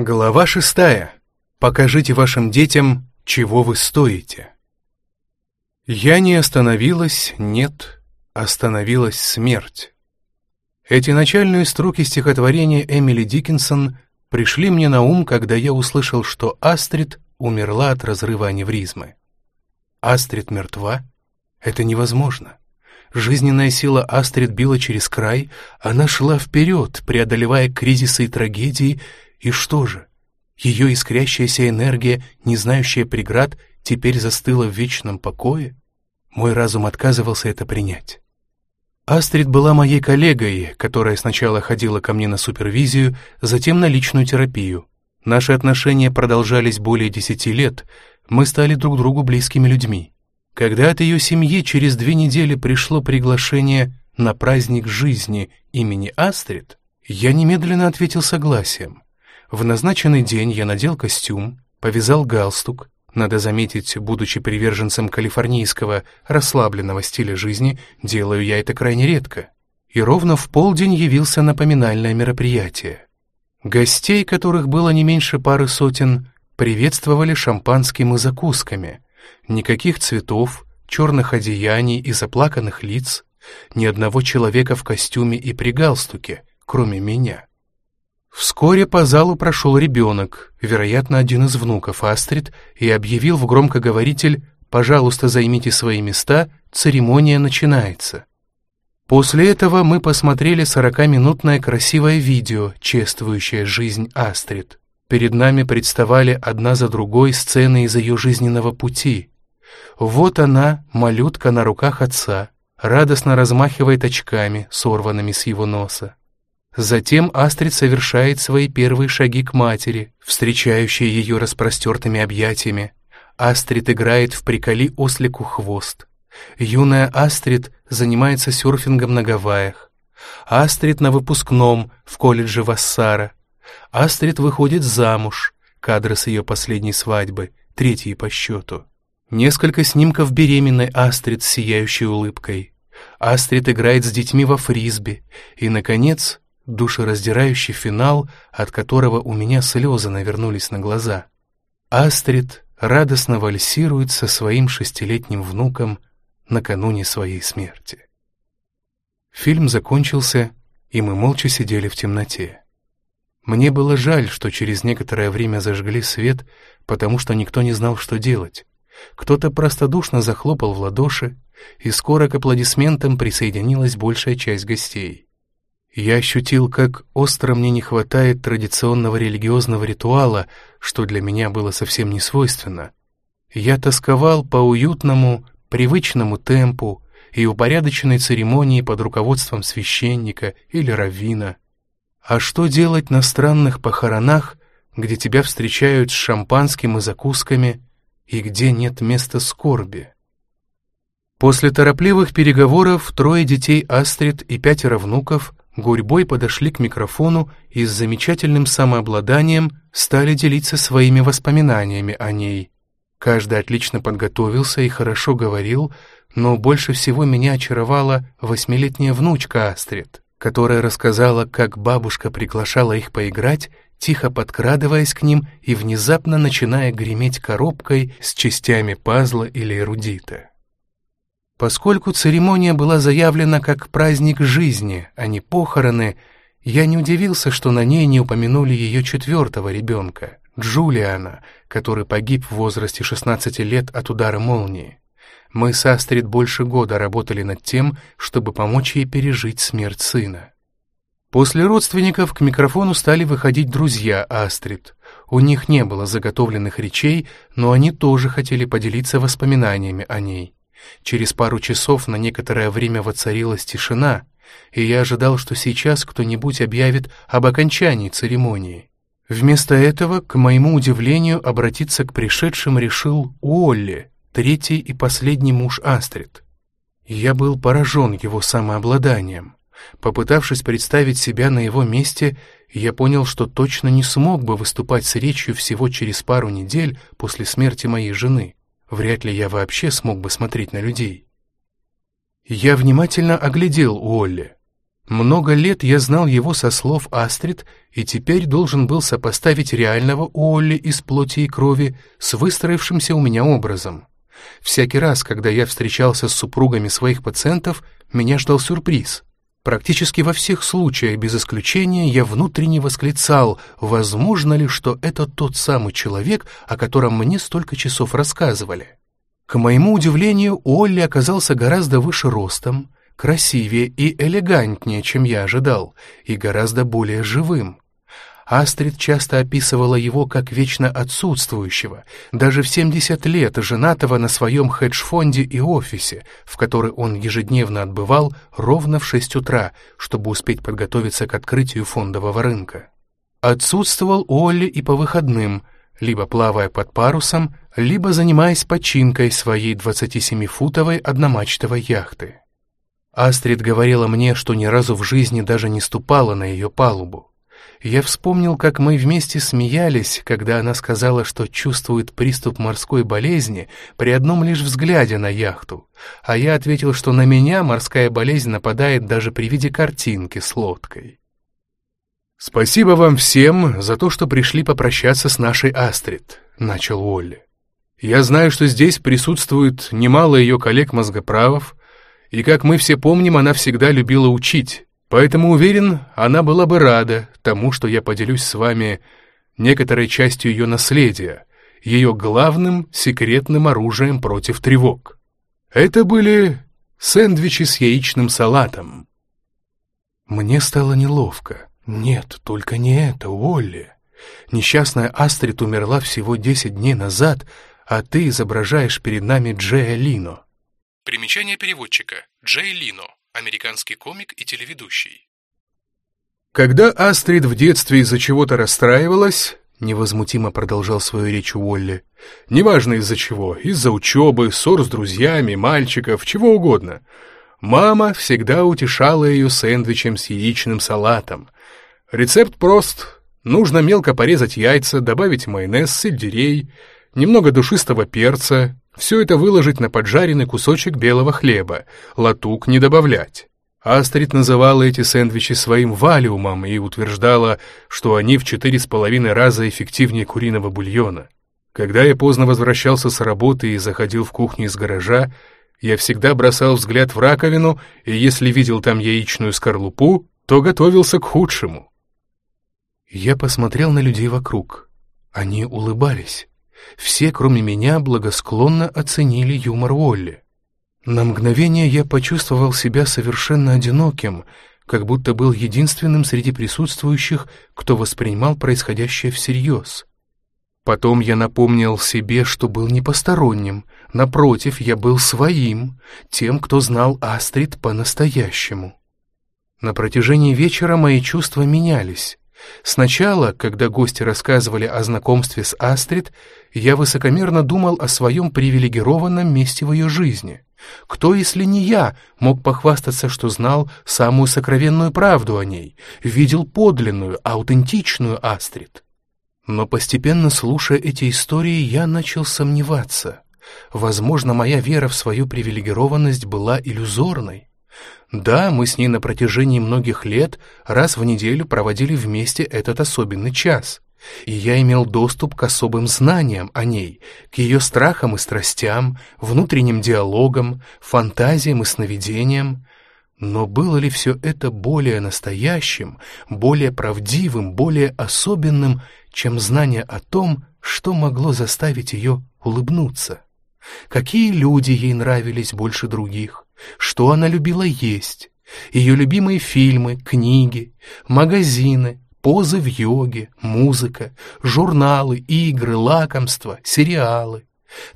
Глава шестая. Покажите вашим детям, чего вы стоите. Я не остановилась, нет, остановилась смерть. Эти начальные строки стихотворения Эмили Диккенсон пришли мне на ум, когда я услышал, что Астрид умерла от разрыва аневризмы. Астрид мертва? Это невозможно. Жизненная сила Астрид била через край, она шла вперед, преодолевая кризисы и трагедии, и что же? Ее искрящаяся энергия, не знающая преград, теперь застыла в вечном покое? Мой разум отказывался это принять. Астрид была моей коллегой, которая сначала ходила ко мне на супервизию, затем на личную терапию. Наши отношения продолжались более десяти лет, мы стали друг другу близкими людьми. Когда от ее семьи через две недели пришло приглашение на праздник жизни имени Астрид, я немедленно ответил согласием. В назначенный день я надел костюм, повязал галстук. Надо заметить, будучи приверженцем калифорнийского расслабленного стиля жизни, делаю я это крайне редко. И ровно в полдень явился на поминальное мероприятие. Гостей, которых было не меньше пары сотен, приветствовали шампанским и закусками — Никаких цветов, черных одеяний и заплаканных лиц, ни одного человека в костюме и при галстуке, кроме меня. Вскоре по залу прошел ребенок, вероятно, один из внуков Астрид, и объявил в громкоговоритель «Пожалуйста, займите свои места, церемония начинается». После этого мы посмотрели сорокаминутное красивое видео, чествующее жизнь Астрид. Перед нами представали одна за другой сцены из ее жизненного пути. Вот она, малютка на руках отца, радостно размахивает очками, сорванными с его носа. Затем Астрид совершает свои первые шаги к матери, встречающей ее распростертыми объятиями. Астрид играет в «Приколи ослику хвост». Юная Астрид занимается серфингом на Гавайях. Астрид на выпускном в колледже Вассара. Астрид выходит замуж, кадры с ее последней свадьбы, третьи по счету. Несколько снимков беременной Астрид с сияющей улыбкой. Астрид играет с детьми во фрисби. И, наконец, душераздирающий финал, от которого у меня слезы навернулись на глаза. Астрид радостно вальсирует со своим шестилетним внуком накануне своей смерти. Фильм закончился, и мы молча сидели в темноте. Мне было жаль, что через некоторое время зажгли свет, потому что никто не знал, что делать. Кто-то простодушно захлопал в ладоши, и скоро к аплодисментам присоединилась большая часть гостей. Я ощутил, как остро мне не хватает традиционного религиозного ритуала, что для меня было совсем не свойственно. Я тосковал по уютному, привычному темпу и упорядоченной церемонии под руководством священника или раввина — а что делать на странных похоронах, где тебя встречают с шампанским и закусками, и где нет места скорби? После торопливых переговоров трое детей Астрид и пятеро внуков гурьбой подошли к микрофону и с замечательным самообладанием стали делиться своими воспоминаниями о ней. Каждый отлично подготовился и хорошо говорил, но больше всего меня очаровала восьмилетняя внучка Астрид которая рассказала, как бабушка приглашала их поиграть, тихо подкрадываясь к ним и внезапно начиная греметь коробкой с частями пазла или эрудита. Поскольку церемония была заявлена как праздник жизни, а не похороны, я не удивился, что на ней не упомянули ее четвертого ребенка, Джулиана, который погиб в возрасте 16 лет от удара молнии. Мы с Астрид больше года работали над тем, чтобы помочь ей пережить смерть сына. После родственников к микрофону стали выходить друзья Астрид. У них не было заготовленных речей, но они тоже хотели поделиться воспоминаниями о ней. Через пару часов на некоторое время воцарилась тишина, и я ожидал, что сейчас кто-нибудь объявит об окончании церемонии. Вместо этого, к моему удивлению, обратиться к пришедшим решил Уолли, третий и последний муж Астрид. Я был поражен его самообладанием. Попытавшись представить себя на его месте, я понял, что точно не смог бы выступать с речью всего через пару недель после смерти моей жены. Вряд ли я вообще смог бы смотреть на людей. Я внимательно оглядел Уолли. Много лет я знал его со слов Астрид и теперь должен был сопоставить реального Уолли из плоти и крови с выстроившимся у меня образом. Всякий раз, когда я встречался с супругами своих пациентов, меня ждал сюрприз. Практически во всех случаях, без исключения, я внутренне восклицал, возможно ли, что это тот самый человек, о котором мне столько часов рассказывали. К моему удивлению, Олли оказался гораздо выше ростом, красивее и элегантнее, чем я ожидал, и гораздо более живым. Астрид часто описывала его как вечно отсутствующего, даже в 70 лет женатого на своем хедж-фонде и офисе, в который он ежедневно отбывал ровно в 6 утра, чтобы успеть подготовиться к открытию фондового рынка. Отсутствовал Олли и по выходным, либо плавая под парусом, либо занимаясь починкой своей 27-футовой одномачтовой яхты. Астрид говорила мне, что ни разу в жизни даже не ступала на ее палубу. Я вспомнил, как мы вместе смеялись, когда она сказала, что чувствует приступ морской болезни при одном лишь взгляде на яхту, а я ответил, что на меня морская болезнь нападает даже при виде картинки с лодкой. «Спасибо вам всем за то, что пришли попрощаться с нашей Астрид», — начал Уолли. «Я знаю, что здесь присутствует немало ее коллег-мозгоправов, и, как мы все помним, она всегда любила учить». Поэтому уверен, она была бы рада тому, что я поделюсь с вами некоторой частью ее наследия, ее главным секретным оружием против тревог. Это были сэндвичи с яичным салатом. Мне стало неловко. Нет, только не это, Уолли. Несчастная Астрид умерла всего десять дней назад, а ты изображаешь перед нами Джея Лино. Примечание переводчика. Джей Лино американский комик и телеведущий. Когда Астрид в детстве из-за чего-то расстраивалась, невозмутимо продолжал свою речь Уолли, неважно из-за чего, из-за учебы, ссор с друзьями, мальчиков, чего угодно, мама всегда утешала ее сэндвичем с яичным салатом. Рецепт прост. Нужно мелко порезать яйца, добавить майонез, сельдерей, немного душистого перца, все это выложить на поджаренный кусочек белого хлеба, латук не добавлять. Астрид называла эти сэндвичи своим валиумом и утверждала, что они в четыре с половиной раза эффективнее куриного бульона. Когда я поздно возвращался с работы и заходил в кухню из гаража, я всегда бросал взгляд в раковину, и если видел там яичную скорлупу, то готовился к худшему. Я посмотрел на людей вокруг. Они улыбались. Все, кроме меня, благосклонно оценили юмор Уолли. На мгновение я почувствовал себя совершенно одиноким, как будто был единственным среди присутствующих, кто воспринимал происходящее всерьез. Потом я напомнил себе, что был не посторонним, напротив, я был своим, тем, кто знал Астрид по-настоящему. На протяжении вечера мои чувства менялись. Сначала, когда гости рассказывали о знакомстве с Астрид, я высокомерно думал о своем привилегированном месте в ее жизни. Кто, если не я, мог похвастаться, что знал самую сокровенную правду о ней, видел подлинную, аутентичную Астрид? Но постепенно, слушая эти истории, я начал сомневаться. Возможно, моя вера в свою привилегированность была иллюзорной. Да, мы с ней на протяжении многих лет раз в неделю проводили вместе этот особенный час. И я имел доступ к особым знаниям о ней, к ее страхам и страстям, внутренним диалогам, фантазиям и сновидениям. Но было ли все это более настоящим, более правдивым, более особенным, чем знание о том, что могло заставить ее улыбнуться? Какие люди ей нравились больше других? Что она любила есть? Ее любимые фильмы, книги, магазины, позы в йоге, музыка, журналы, игры, лакомства, сериалы,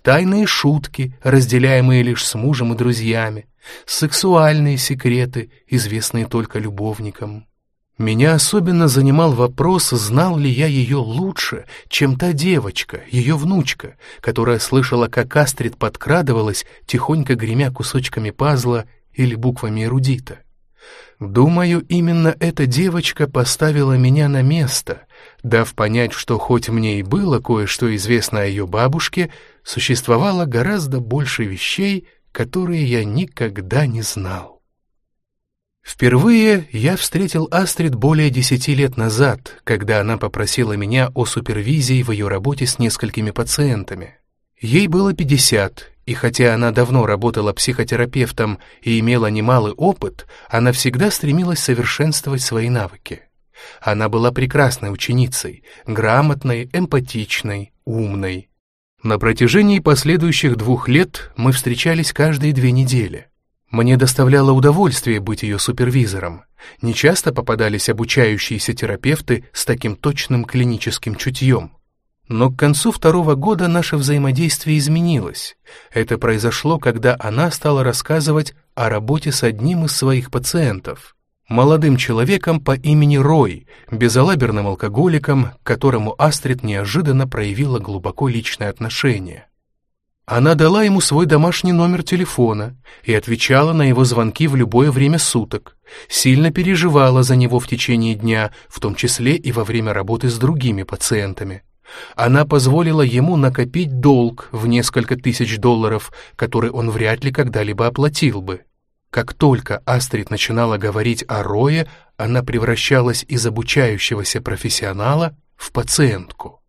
тайные шутки, разделяемые лишь с мужем и друзьями, сексуальные секреты, известные только любовникам. Меня особенно занимал вопрос, знал ли я ее лучше, чем та девочка, ее внучка, которая слышала, как Астрид подкрадывалась, тихонько гремя кусочками пазла или буквами эрудита. Думаю, именно эта девочка поставила меня на место, дав понять, что хоть мне и было кое-что известно о ее бабушке, существовало гораздо больше вещей, которые я никогда не знал. Впервые я встретил Астрид более десяти лет назад, когда она попросила меня о супервизии в ее работе с несколькими пациентами. Ей было 50, и хотя она давно работала психотерапевтом и имела немалый опыт, она всегда стремилась совершенствовать свои навыки. Она была прекрасной ученицей, грамотной, эмпатичной, умной. На протяжении последующих двух лет мы встречались каждые две недели. Мне доставляло удовольствие быть ее супервизором. Нечасто попадались обучающиеся терапевты с таким точным клиническим чутьем. Но к концу второго года наше взаимодействие изменилось. Это произошло, когда она стала рассказывать о работе с одним из своих пациентов, молодым человеком по имени Рой, безалаберным алкоголиком, к которому Астрид неожиданно проявила глубоко личное отношение. Она дала ему свой домашний номер телефона и отвечала на его звонки в любое время суток, сильно переживала за него в течение дня, в том числе и во время работы с другими пациентами. Она позволила ему накопить долг в несколько тысяч долларов, который он вряд ли когда-либо оплатил бы. Как только Астрид начинала говорить о Рое, она превращалась из обучающегося профессионала в пациентку.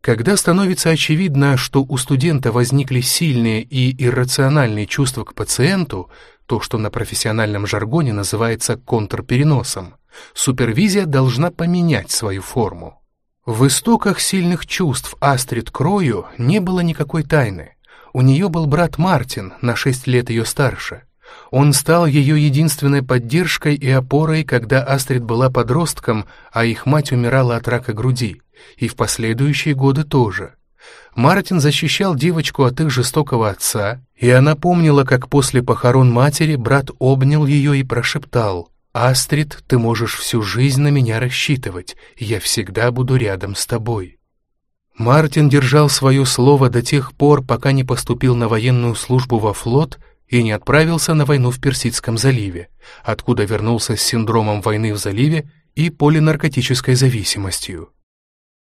Когда становится очевидно, что у студента возникли сильные и иррациональные чувства к пациенту, то, что на профессиональном жаргоне называется контрпереносом, супервизия должна поменять свою форму. В истоках сильных чувств Астрид Крою не было никакой тайны. У нее был брат Мартин, на шесть лет ее старше. Он стал ее единственной поддержкой и опорой, когда Астрид была подростком, а их мать умирала от рака груди, и в последующие годы тоже. Мартин защищал девочку от их жестокого отца, и она помнила, как после похорон матери брат обнял ее и прошептал «Астрид, ты можешь всю жизнь на меня рассчитывать, я всегда буду рядом с тобой». Мартин держал свое слово до тех пор, пока не поступил на военную службу во флот и не отправился на войну в Персидском заливе, откуда вернулся с синдромом войны в заливе и полинаркотической зависимостью.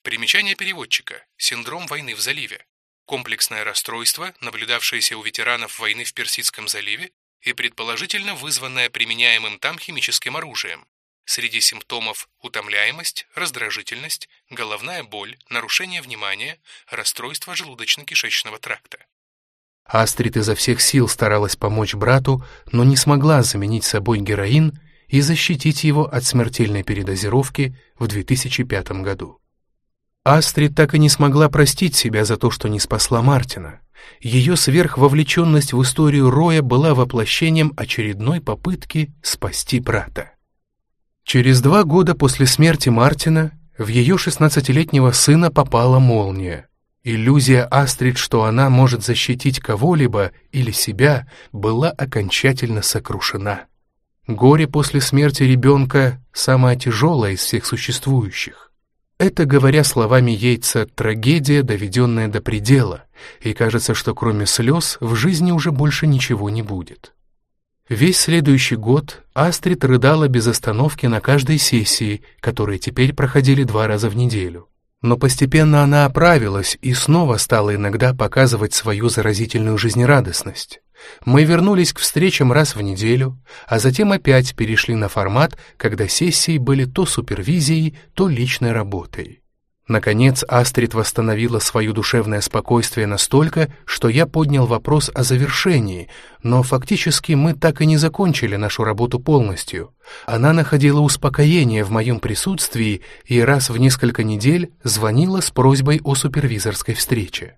Примечание переводчика. Синдром войны в заливе. Комплексное расстройство, наблюдавшееся у ветеранов войны в Персидском заливе и предположительно вызванное применяемым там химическим оружием. Среди симптомов утомляемость, раздражительность, головная боль, нарушение внимания, расстройство желудочно-кишечного тракта. Астрид изо всех сил старалась помочь брату, но не смогла заменить собой героин и защитить его от смертельной передозировки в 2005 году. Астрид так и не смогла простить себя за то, что не спасла Мартина. Ее сверхвовлеченность в историю Роя была воплощением очередной попытки спасти брата. Через два года после смерти Мартина в ее шестнадцатилетнего сына попала молния. Иллюзия Астрид, что она может защитить кого-либо или себя, была окончательно сокрушена. Горе после смерти ребенка – самое тяжелое из всех существующих. Это, говоря словами Яйца, трагедия, доведенная до предела, и кажется, что кроме слез в жизни уже больше ничего не будет. Весь следующий год Астрид рыдала без остановки на каждой сессии, которые теперь проходили два раза в неделю. Но постепенно она оправилась и снова стала иногда показывать свою заразительную жизнерадостность. Мы вернулись к встречам раз в неделю, а затем опять перешли на формат, когда сессии были то супервизией, то личной работой. Наконец Астрид восстановила свое душевное спокойствие настолько, что я поднял вопрос о завершении, но фактически мы так и не закончили нашу работу полностью. Она находила успокоение в моем присутствии и раз в несколько недель звонила с просьбой о супервизорской встрече.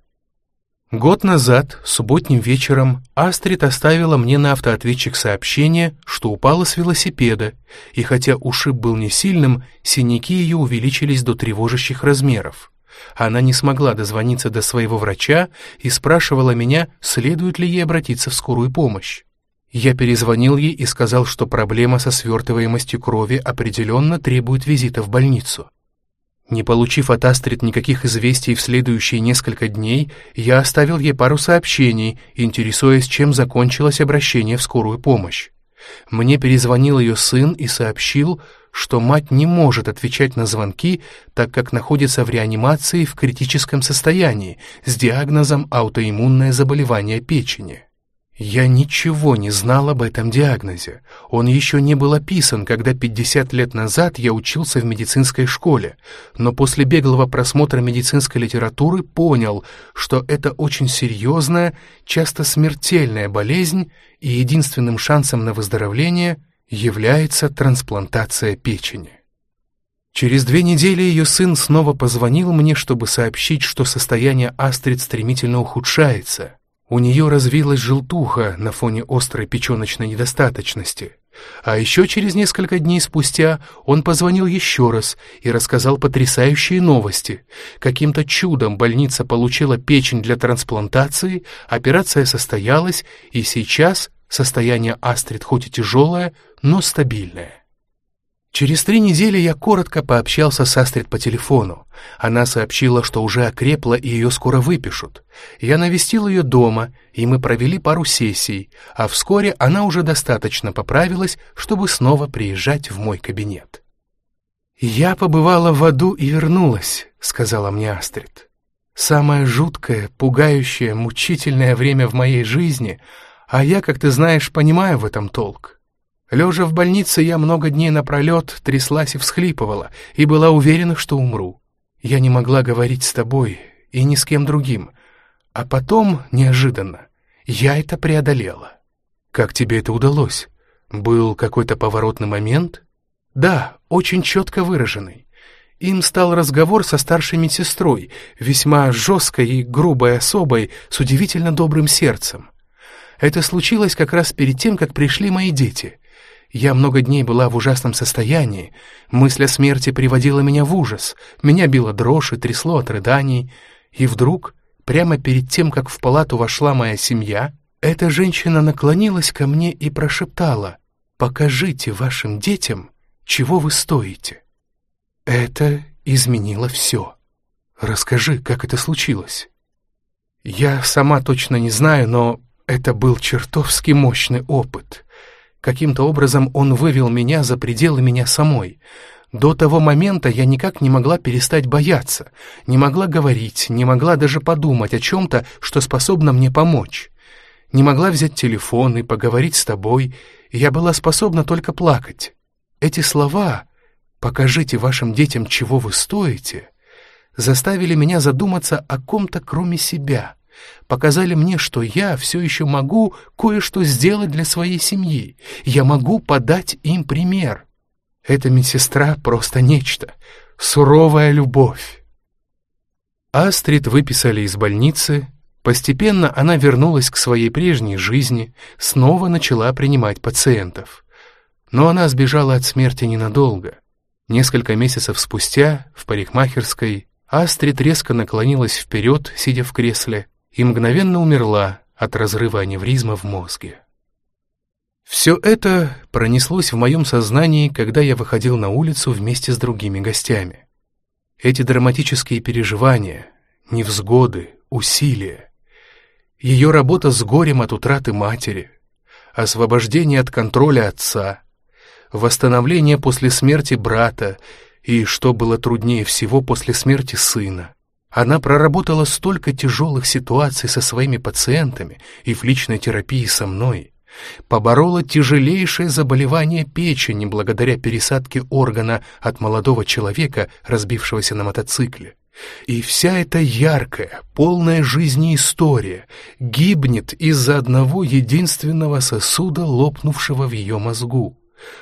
Год назад, субботним вечером, Астрид оставила мне на автоответчик сообщение, что упала с велосипеда, и хотя ушиб был не сильным, синяки ее увеличились до тревожащих размеров. Она не смогла дозвониться до своего врача и спрашивала меня, следует ли ей обратиться в скорую помощь. Я перезвонил ей и сказал, что проблема со свертываемостью крови определенно требует визита в больницу. Не получив от Астрид никаких известий в следующие несколько дней, я оставил ей пару сообщений, интересуясь, чем закончилось обращение в скорую помощь. Мне перезвонил ее сын и сообщил, что мать не может отвечать на звонки, так как находится в реанимации в критическом состоянии с диагнозом аутоиммунное заболевание печени. Я ничего не знал об этом диагнозе. Он еще не был описан, когда 50 лет назад я учился в медицинской школе, но после беглого просмотра медицинской литературы понял, что это очень серьезная, часто смертельная болезнь, и единственным шансом на выздоровление является трансплантация печени. Через две недели ее сын снова позвонил мне, чтобы сообщить, что состояние Астрид стремительно ухудшается — у нее развилась желтуха на фоне острой печеночной недостаточности. А еще через несколько дней спустя он позвонил еще раз и рассказал потрясающие новости. Каким-то чудом больница получила печень для трансплантации, операция состоялась, и сейчас состояние Астрид хоть и тяжелое, но стабильное. Через три недели я коротко пообщался с Астрид по телефону. Она сообщила, что уже окрепла и ее скоро выпишут. Я навестил ее дома, и мы провели пару сессий, а вскоре она уже достаточно поправилась, чтобы снова приезжать в мой кабинет. «Я побывала в аду и вернулась», — сказала мне Астрид. «Самое жуткое, пугающее, мучительное время в моей жизни, а я, как ты знаешь, понимаю в этом толк. Лежа в больнице, я много дней напролет тряслась и всхлипывала, и была уверена, что умру. Я не могла говорить с тобой и ни с кем другим. А потом, неожиданно, я это преодолела. Как тебе это удалось? Был какой-то поворотный момент? Да, очень четко выраженный. Им стал разговор со старшей медсестрой, весьма жесткой и грубой особой, с удивительно добрым сердцем. Это случилось как раз перед тем, как пришли мои дети — я много дней была в ужасном состоянии. Мысль о смерти приводила меня в ужас. Меня било дрожь и трясло от рыданий. И вдруг, прямо перед тем, как в палату вошла моя семья, эта женщина наклонилась ко мне и прошептала «Покажите вашим детям, чего вы стоите». Это изменило все. Расскажи, как это случилось. Я сама точно не знаю, но это был чертовски мощный опыт. Каким-то образом он вывел меня за пределы меня самой. До того момента я никак не могла перестать бояться, не могла говорить, не могла даже подумать о чем-то, что способно мне помочь. Не могла взять телефон и поговорить с тобой, я была способна только плакать. Эти слова «покажите вашим детям, чего вы стоите» заставили меня задуматься о ком-то кроме себя — показали мне, что я все еще могу кое-что сделать для своей семьи. Я могу подать им пример. Эта медсестра просто нечто. Суровая любовь. Астрид выписали из больницы. Постепенно она вернулась к своей прежней жизни, снова начала принимать пациентов. Но она сбежала от смерти ненадолго. Несколько месяцев спустя в парикмахерской Астрид резко наклонилась вперед, сидя в кресле, и мгновенно умерла от разрыва аневризма в мозге. Все это пронеслось в моем сознании, когда я выходил на улицу вместе с другими гостями. Эти драматические переживания, невзгоды, усилия, ее работа с горем от утраты матери, освобождение от контроля отца, восстановление после смерти брата и, что было труднее всего, после смерти сына, она проработала столько тяжелых ситуаций со своими пациентами и в личной терапии со мной. Поборола тяжелейшее заболевание печени благодаря пересадке органа от молодого человека, разбившегося на мотоцикле. И вся эта яркая, полная жизни история гибнет из-за одного единственного сосуда, лопнувшего в ее мозгу.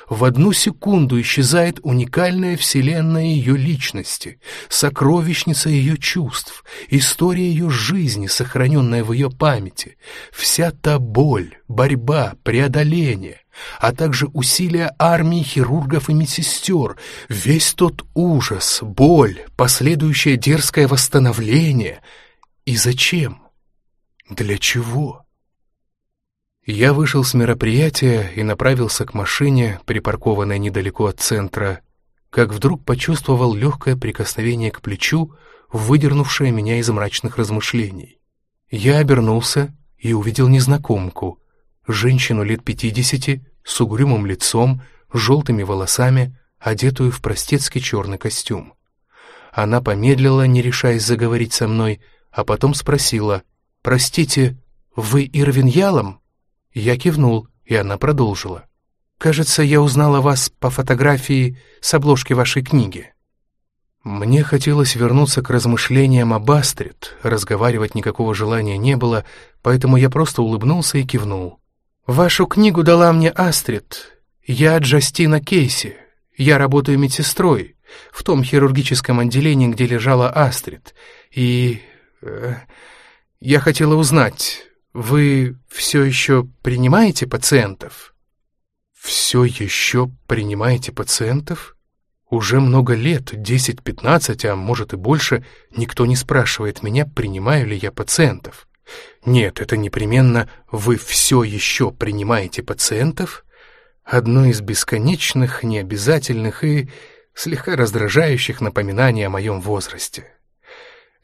В одну секунду исчезает уникальная вселенная ее личности, сокровищница ее чувств, история ее жизни, сохраненная в ее памяти, вся та боль, борьба, преодоление, а также усилия армии хирургов и медсестер, весь тот ужас, боль, последующее дерзкое восстановление. И зачем? Для чего? Я вышел с мероприятия и направился к машине, припаркованной недалеко от центра, как вдруг почувствовал легкое прикосновение к плечу, выдернувшее меня из мрачных размышлений. Я обернулся и увидел незнакомку, женщину лет пятидесяти, с угрюмым лицом, желтыми волосами, одетую в простецкий черный костюм. Она помедлила, не решаясь заговорить со мной, а потом спросила, «Простите, вы Ирвин Ялом?» Я кивнул, и она продолжила. «Кажется, я узнала вас по фотографии с обложки вашей книги». Мне хотелось вернуться к размышлениям об Астрид, разговаривать никакого желания не было, поэтому я просто улыбнулся и кивнул. «Вашу книгу дала мне Астрид. Я Джастина Кейси. Я работаю медсестрой в том хирургическом отделении, где лежала Астрид. И... Э, я хотела узнать, вы все еще принимаете пациентов?» «Все еще принимаете пациентов?» Уже много лет, 10-15, а может и больше, никто не спрашивает меня, принимаю ли я пациентов. Нет, это непременно «вы все еще принимаете пациентов» одно из бесконечных, необязательных и слегка раздражающих напоминаний о моем возрасте.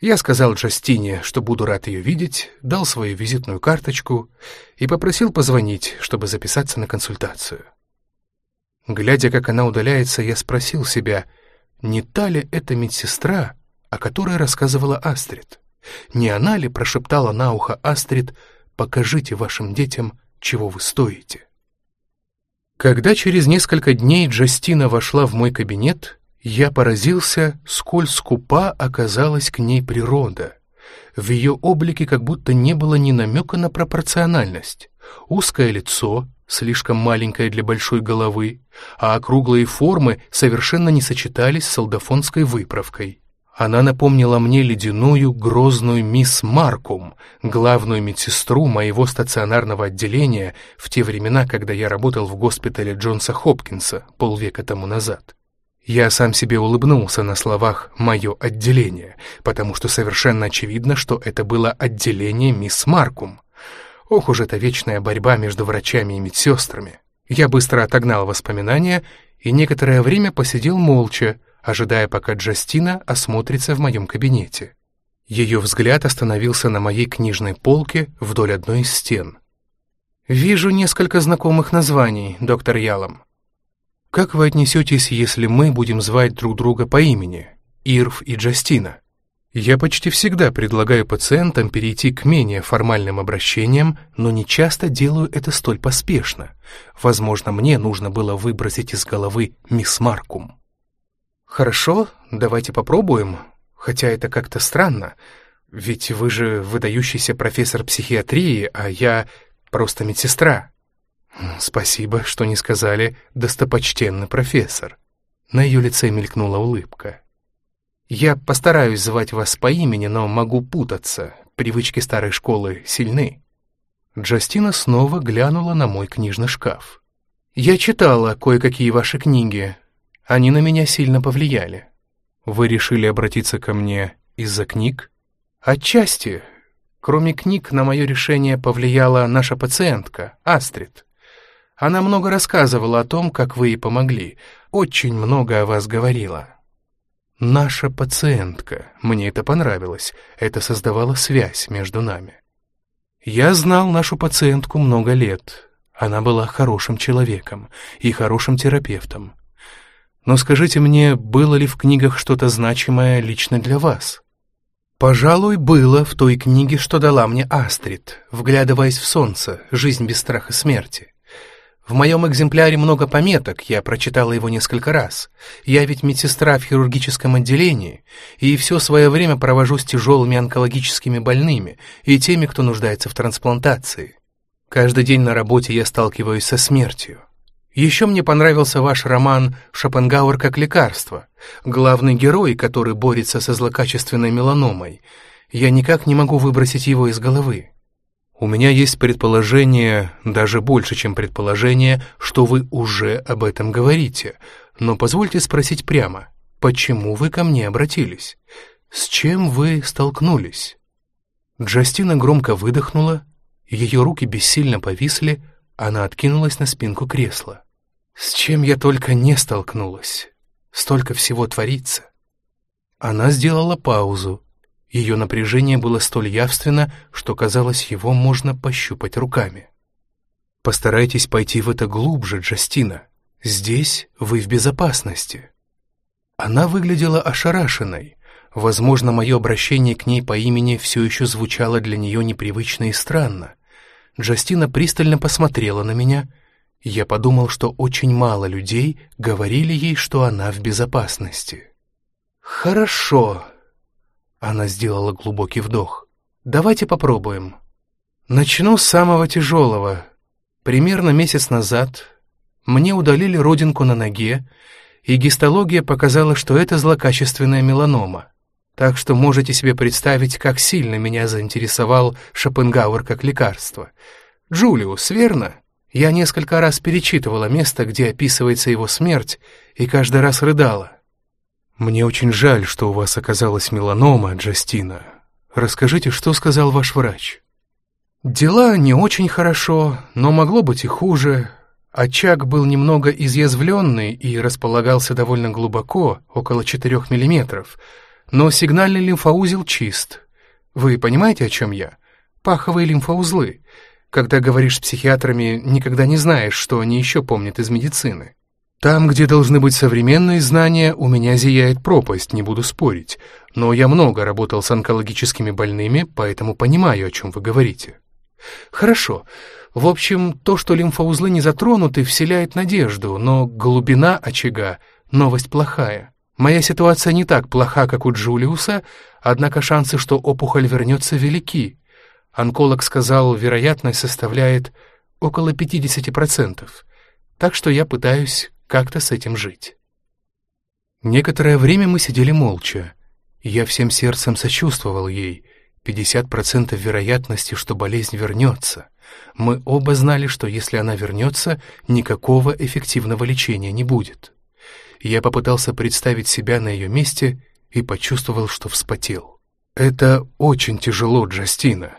Я сказал Джастине, что буду рад ее видеть, дал свою визитную карточку и попросил позвонить, чтобы записаться на консультацию. Глядя, как она удаляется, я спросил себя, не та ли это медсестра, о которой рассказывала Астрид? Не она ли прошептала на ухо Астрид «Покажите вашим детям, чего вы стоите»? Когда через несколько дней Джастина вошла в мой кабинет, я поразился, сколь скупа оказалась к ней природа. В ее облике как будто не было ни намека на пропорциональность. Узкое лицо, слишком маленькое для большой головы, а округлые формы совершенно не сочетались с солдафонской выправкой. Она напомнила мне ледяную, грозную мисс Маркум, главную медсестру моего стационарного отделения в те времена, когда я работал в госпитале Джонса Хопкинса полвека тому назад. Я сам себе улыбнулся на словах «моё отделение», потому что совершенно очевидно, что это было отделение мисс Маркум. Ох уж эта вечная борьба между врачами и медсестрами. Я быстро отогнал воспоминания и некоторое время посидел молча, ожидая, пока Джастина осмотрится в моем кабинете. Ее взгляд остановился на моей книжной полке вдоль одной из стен. «Вижу несколько знакомых названий, доктор Ялом. Как вы отнесетесь, если мы будем звать друг друга по имени, Ирв и Джастина?» Я почти всегда предлагаю пациентам перейти к менее формальным обращениям, но не часто делаю это столь поспешно. Возможно, мне нужно было выбросить из головы мисс Маркум. Хорошо, давайте попробуем, хотя это как-то странно, ведь вы же выдающийся профессор психиатрии, а я просто медсестра. Спасибо, что не сказали «достопочтенный профессор». На ее лице мелькнула улыбка. Я постараюсь звать вас по имени, но могу путаться. Привычки старой школы сильны». Джастина снова глянула на мой книжный шкаф. «Я читала кое-какие ваши книги. Они на меня сильно повлияли. Вы решили обратиться ко мне из-за книг?» «Отчасти. Кроме книг, на мое решение повлияла наша пациентка, Астрид. Она много рассказывала о том, как вы ей помогли, очень много о вас говорила». Наша пациентка. Мне это понравилось. Это создавало связь между нами. Я знал нашу пациентку много лет. Она была хорошим человеком и хорошим терапевтом. Но скажите мне, было ли в книгах что-то значимое лично для вас? Пожалуй, было в той книге, что дала мне Астрид, вглядываясь в солнце, жизнь без страха смерти. В моем экземпляре много пометок, я прочитала его несколько раз. Я ведь медсестра в хирургическом отделении, и все свое время провожу с тяжелыми онкологическими больными и теми, кто нуждается в трансплантации. Каждый день на работе я сталкиваюсь со смертью. Еще мне понравился ваш роман «Шопенгауэр как лекарство». Главный герой, который борется со злокачественной меланомой. Я никак не могу выбросить его из головы. У меня есть предположение, даже больше, чем предположение, что вы уже об этом говорите. Но позвольте спросить прямо, почему вы ко мне обратились? С чем вы столкнулись?» Джастина громко выдохнула, ее руки бессильно повисли, она откинулась на спинку кресла. «С чем я только не столкнулась! Столько всего творится!» Она сделала паузу, ее напряжение было столь явственно, что казалось, его можно пощупать руками. «Постарайтесь пойти в это глубже, Джастина. Здесь вы в безопасности». Она выглядела ошарашенной. Возможно, мое обращение к ней по имени все еще звучало для нее непривычно и странно. Джастина пристально посмотрела на меня. Я подумал, что очень мало людей говорили ей, что она в безопасности. «Хорошо», — она сделала глубокий вдох. «Давайте попробуем. Начну с самого тяжелого. Примерно месяц назад мне удалили родинку на ноге, и гистология показала, что это злокачественная меланома. Так что можете себе представить, как сильно меня заинтересовал Шопенгауэр как лекарство. Джулиус, верно? Я несколько раз перечитывала место, где описывается его смерть, и каждый раз рыдала. Мне очень жаль, что у вас оказалась меланома, Джастина. Расскажите, что сказал ваш врач? Дела не очень хорошо, но могло быть и хуже. Очаг был немного изъязвленный и располагался довольно глубоко, около 4 миллиметров, но сигнальный лимфоузел чист. Вы понимаете, о чем я? Паховые лимфоузлы. Когда говоришь с психиатрами, никогда не знаешь, что они еще помнят из медицины. Там, где должны быть современные знания, у меня зияет пропасть, не буду спорить. Но я много работал с онкологическими больными, поэтому понимаю, о чем вы говорите. Хорошо. В общем, то, что лимфоузлы не затронуты, вселяет надежду, но глубина очага — новость плохая. Моя ситуация не так плоха, как у Джулиуса, однако шансы, что опухоль вернется, велики. Онколог сказал, вероятность составляет около 50%. Так что я пытаюсь как-то с этим жить. Некоторое время мы сидели молча. Я всем сердцем сочувствовал ей — 50% вероятности, что болезнь вернется. Мы оба знали, что если она вернется, никакого эффективного лечения не будет. Я попытался представить себя на ее месте и почувствовал, что вспотел. Это очень тяжело, Джастина,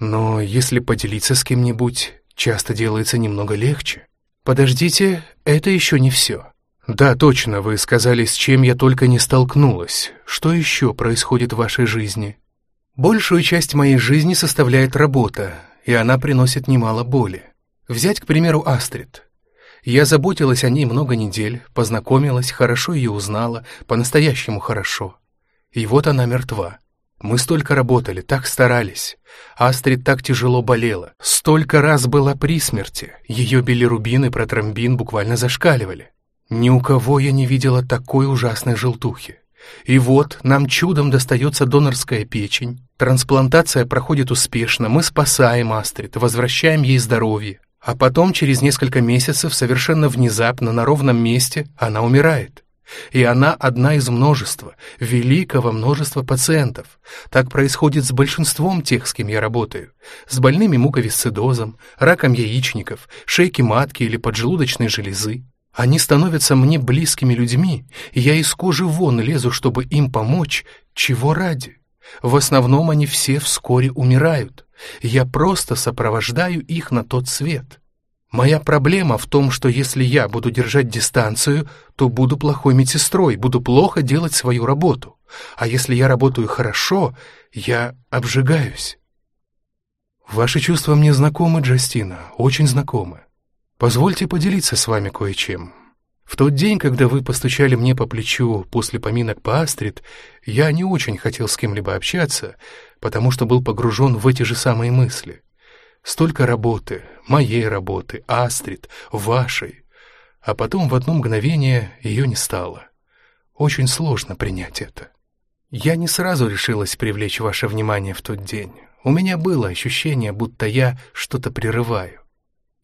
но если поделиться с кем-нибудь, часто делается немного легче. Подождите, это еще не все. Да, точно, вы сказали, с чем я только не столкнулась. Что еще происходит в вашей жизни? Большую часть моей жизни составляет работа, и она приносит немало боли. Взять, к примеру, Астрид. Я заботилась о ней много недель, познакомилась, хорошо ее узнала, по-настоящему хорошо. И вот она мертва. Мы столько работали, так старались. Астрид так тяжело болела, столько раз была при смерти. Ее билирубин и протромбин буквально зашкаливали. Ни у кого я не видела такой ужасной желтухи. И вот нам чудом достается донорская печень, трансплантация проходит успешно, мы спасаем Астрид, возвращаем ей здоровье. А потом, через несколько месяцев, совершенно внезапно, на ровном месте, она умирает. И она одна из множества, великого множества пациентов. Так происходит с большинством тех, с кем я работаю. С больными муковисцидозом, раком яичников, шейки матки или поджелудочной железы. Они становятся мне близкими людьми, и я из кожи вон лезу, чтобы им помочь, чего ради. В основном они все вскоре умирают. Я просто сопровождаю их на тот свет. Моя проблема в том, что если я буду держать дистанцию, то буду плохой медсестрой, буду плохо делать свою работу. А если я работаю хорошо, я обжигаюсь. Ваши чувства мне знакомы, Джастина, очень знакомы. Позвольте поделиться с вами кое-чем. В тот день, когда вы постучали мне по плечу после поминок по Астрид, я не очень хотел с кем-либо общаться, потому что был погружен в эти же самые мысли. Столько работы, моей работы, Астрид, вашей. А потом в одно мгновение ее не стало. Очень сложно принять это. Я не сразу решилась привлечь ваше внимание в тот день. У меня было ощущение, будто я что-то прерываю.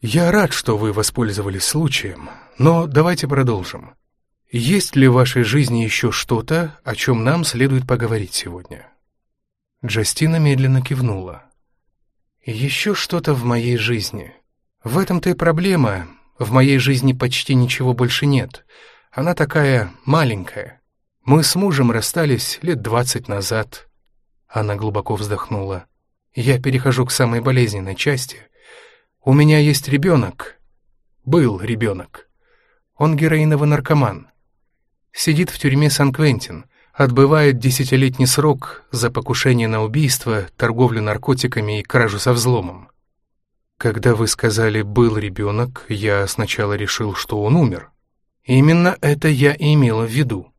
«Я рад, что вы воспользовались случаем, но давайте продолжим. Есть ли в вашей жизни еще что-то, о чем нам следует поговорить сегодня?» Джастина медленно кивнула. «Еще что-то в моей жизни. В этом-то и проблема. В моей жизни почти ничего больше нет. Она такая маленькая. Мы с мужем расстались лет двадцать назад». Она глубоко вздохнула. «Я перехожу к самой болезненной части — у меня есть ребенок. Был ребенок. Он героиновый наркоман. Сидит в тюрьме Сан-Квентин, отбывает десятилетний срок за покушение на убийство, торговлю наркотиками и кражу со взломом. Когда вы сказали «был ребенок», я сначала решил, что он умер. Именно это я и имела в виду.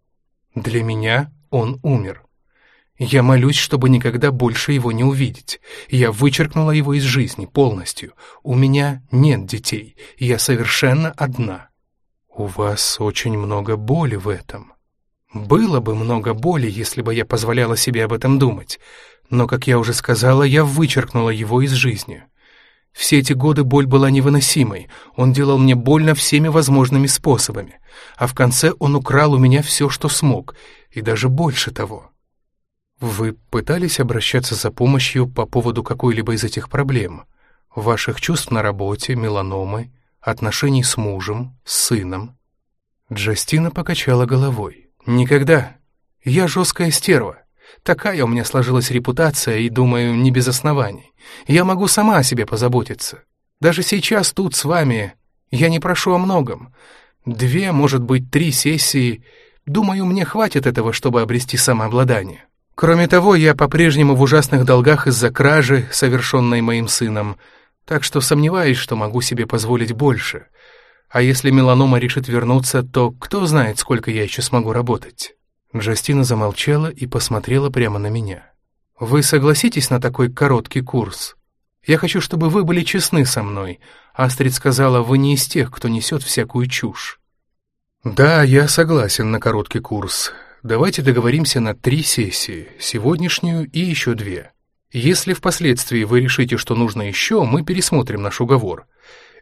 Для меня он умер. Я молюсь, чтобы никогда больше его не увидеть. Я вычеркнула его из жизни полностью. У меня нет детей. Я совершенно одна. У вас очень много боли в этом. Было бы много боли, если бы я позволяла себе об этом думать. Но, как я уже сказала, я вычеркнула его из жизни. Все эти годы боль была невыносимой. Он делал мне больно всеми возможными способами. А в конце он украл у меня все, что смог, и даже больше того. Вы пытались обращаться за помощью по поводу какой-либо из этих проблем? Ваших чувств на работе, меланомы, отношений с мужем, с сыном? Джастина покачала головой. «Никогда. Я жесткая стерва. Такая у меня сложилась репутация, и, думаю, не без оснований. Я могу сама о себе позаботиться. Даже сейчас тут с вами я не прошу о многом. Две, может быть, три сессии. Думаю, мне хватит этого, чтобы обрести самообладание. Кроме того, я по-прежнему в ужасных долгах из-за кражи, совершенной моим сыном, так что сомневаюсь, что могу себе позволить больше. А если меланома решит вернуться, то кто знает, сколько я еще смогу работать?» Джастина замолчала и посмотрела прямо на меня. «Вы согласитесь на такой короткий курс? Я хочу, чтобы вы были честны со мной. Астрид сказала, вы не из тех, кто несет всякую чушь». «Да, я согласен на короткий курс. Давайте договоримся на три сессии, сегодняшнюю и еще две. Если впоследствии вы решите, что нужно еще, мы пересмотрим наш уговор.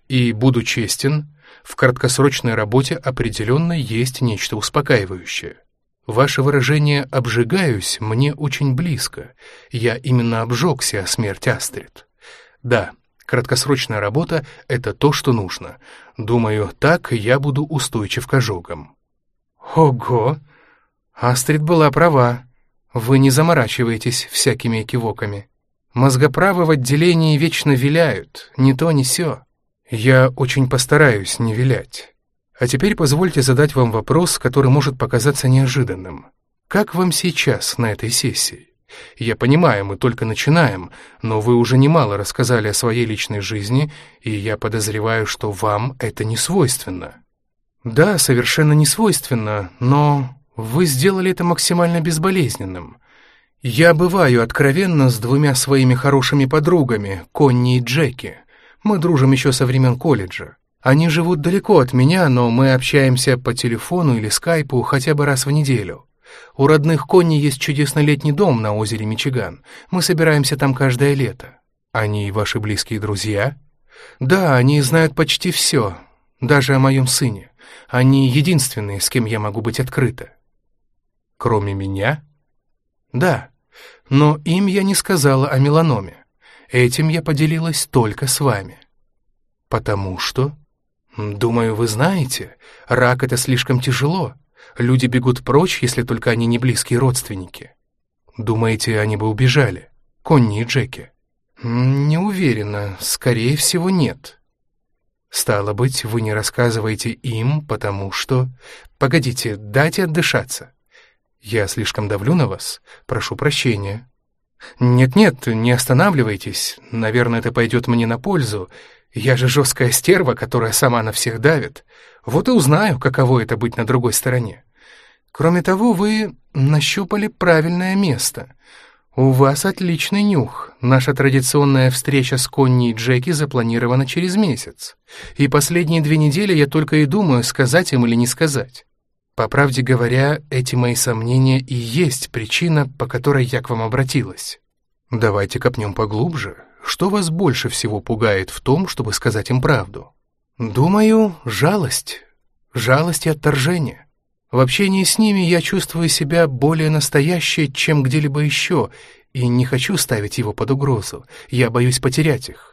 И, буду честен, в краткосрочной работе определенно есть нечто успокаивающее. Ваше выражение «обжигаюсь» мне очень близко. Я именно обжегся о смерти Астрид. Да, краткосрочная работа — это то, что нужно. Думаю, так я буду устойчив к ожогам. Ого! Астрид была права. Вы не заморачиваетесь всякими экивоками. Мозгоправы в отделении вечно виляют, ни то, ни сё. Я очень постараюсь не вилять. А теперь позвольте задать вам вопрос, который может показаться неожиданным. Как вам сейчас на этой сессии? Я понимаю, мы только начинаем, но вы уже немало рассказали о своей личной жизни, и я подозреваю, что вам это не свойственно. Да, совершенно не свойственно, но вы сделали это максимально безболезненным. Я бываю откровенно с двумя своими хорошими подругами, Конни и Джеки. Мы дружим еще со времен колледжа. Они живут далеко от меня, но мы общаемся по телефону или скайпу хотя бы раз в неделю. У родных Конни есть чудесный летний дом на озере Мичиган. Мы собираемся там каждое лето. Они ваши близкие друзья? Да, они знают почти все, даже о моем сыне. Они единственные, с кем я могу быть открыта. Кроме меня? Да, но им я не сказала о меланоме. Этим я поделилась только с вами. Потому что... Думаю, вы знаете, рак — это слишком тяжело. Люди бегут прочь, если только они не близкие родственники. Думаете, они бы убежали? Конни и Джеки? Не уверена, скорее всего, нет. Стало быть, вы не рассказываете им, потому что... Погодите, дайте отдышаться. «Я слишком давлю на вас? Прошу прощения». «Нет-нет, не останавливайтесь. Наверное, это пойдет мне на пользу. Я же жесткая стерва, которая сама на всех давит. Вот и узнаю, каково это быть на другой стороне. Кроме того, вы нащупали правильное место. У вас отличный нюх. Наша традиционная встреча с Конни и Джеки запланирована через месяц. И последние две недели я только и думаю, сказать им или не сказать. По правде говоря, эти мои сомнения и есть причина, по которой я к вам обратилась. Давайте копнем поглубже. Что вас больше всего пугает в том, чтобы сказать им правду? Думаю, жалость. Жалость и отторжение. В общении с ними я чувствую себя более настоящей, чем где-либо еще, и не хочу ставить его под угрозу. Я боюсь потерять их.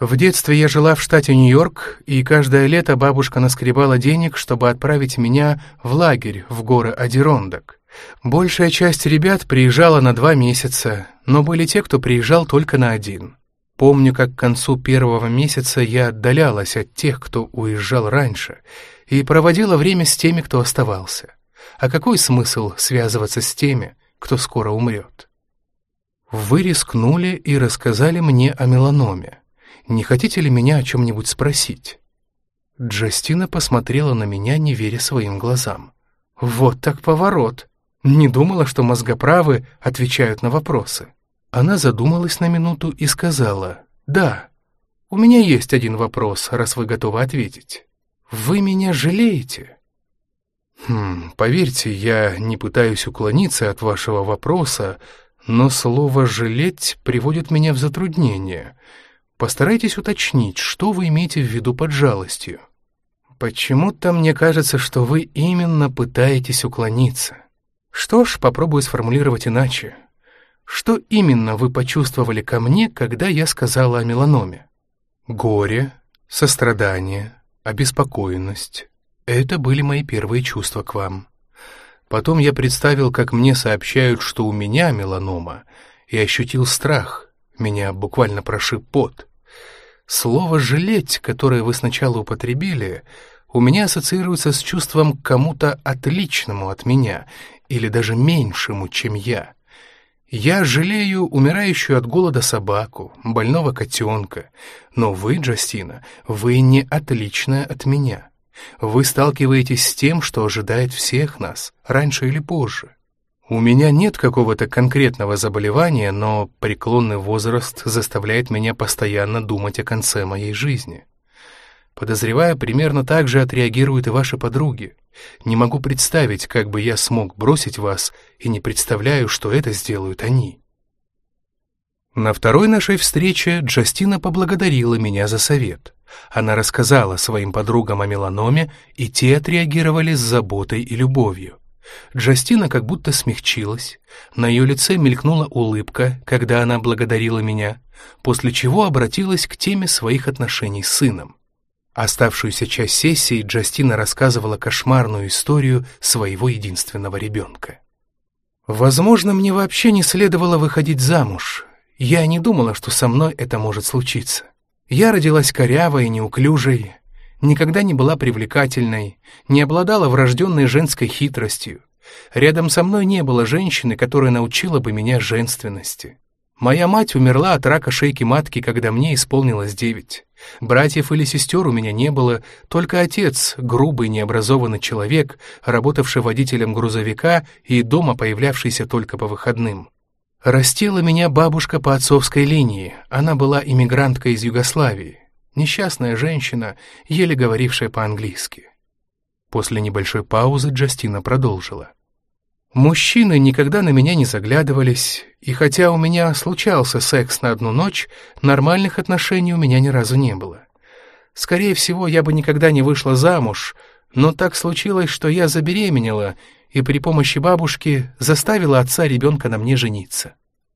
В детстве я жила в штате Нью-Йорк, и каждое лето бабушка наскребала денег, чтобы отправить меня в лагерь в горы Адирондок. Большая часть ребят приезжала на два месяца, но были те, кто приезжал только на один. Помню, как к концу первого месяца я отдалялась от тех, кто уезжал раньше, и проводила время с теми, кто оставался. А какой смысл связываться с теми, кто скоро умрет? Вы рискнули и рассказали мне о меланоме. «Не хотите ли меня о чем-нибудь спросить?» Джастина посмотрела на меня, не веря своим глазам. «Вот так поворот! Не думала, что мозгоправы отвечают на вопросы. Она задумалась на минуту и сказала, «Да, у меня есть один вопрос, раз вы готовы ответить. Вы меня жалеете?» «Хм, поверьте, я не пытаюсь уклониться от вашего вопроса, но слово «жалеть» приводит меня в затруднение. Постарайтесь уточнить, что вы имеете в виду под жалостью. Почему-то мне кажется, что вы именно пытаетесь уклониться. Что ж, попробую сформулировать иначе. Что именно вы почувствовали ко мне, когда я сказала о меланоме? Горе, сострадание, обеспокоенность. Это были мои первые чувства к вам. Потом я представил, как мне сообщают, что у меня меланома, и ощутил страх. Меня буквально прошиб пот. Слово «жалеть», которое вы сначала употребили, у меня ассоциируется с чувством кому-то отличному от меня или даже меньшему, чем я. Я жалею умирающую от голода собаку, больного котенка, но вы, Джастина, вы не отличная от меня. Вы сталкиваетесь с тем, что ожидает всех нас, раньше или позже. У меня нет какого-то конкретного заболевания, но преклонный возраст заставляет меня постоянно думать о конце моей жизни. Подозревая, примерно так же отреагируют и ваши подруги. Не могу представить, как бы я смог бросить вас, и не представляю, что это сделают они. На второй нашей встрече Джастина поблагодарила меня за совет. Она рассказала своим подругам о меланоме, и те отреагировали с заботой и любовью. Джастина как будто смягчилась, на ее лице мелькнула улыбка, когда она благодарила меня, после чего обратилась к теме своих отношений с сыном. Оставшуюся часть сессии Джастина рассказывала кошмарную историю своего единственного ребенка. «Возможно, мне вообще не следовало выходить замуж. Я не думала, что со мной это может случиться. Я родилась корявой и неуклюжей, никогда не была привлекательной, не обладала врожденной женской хитростью. Рядом со мной не было женщины, которая научила бы меня женственности. Моя мать умерла от рака шейки матки, когда мне исполнилось девять. Братьев или сестер у меня не было, только отец, грубый, необразованный человек, работавший водителем грузовика и дома появлявшийся только по выходным. Растила меня бабушка по отцовской линии, она была иммигранткой из Югославии, несчастная женщина, еле говорившая по-английски. После небольшой паузы Джастина продолжила. Мужчины никогда на меня не заглядывались, и хотя у меня случался секс на одну ночь, нормальных отношений у меня ни разу не было. Скорее всего, я бы никогда не вышла замуж, но так случилось, что я забеременела и при помощи бабушки заставила отца ребенка на мне жениться.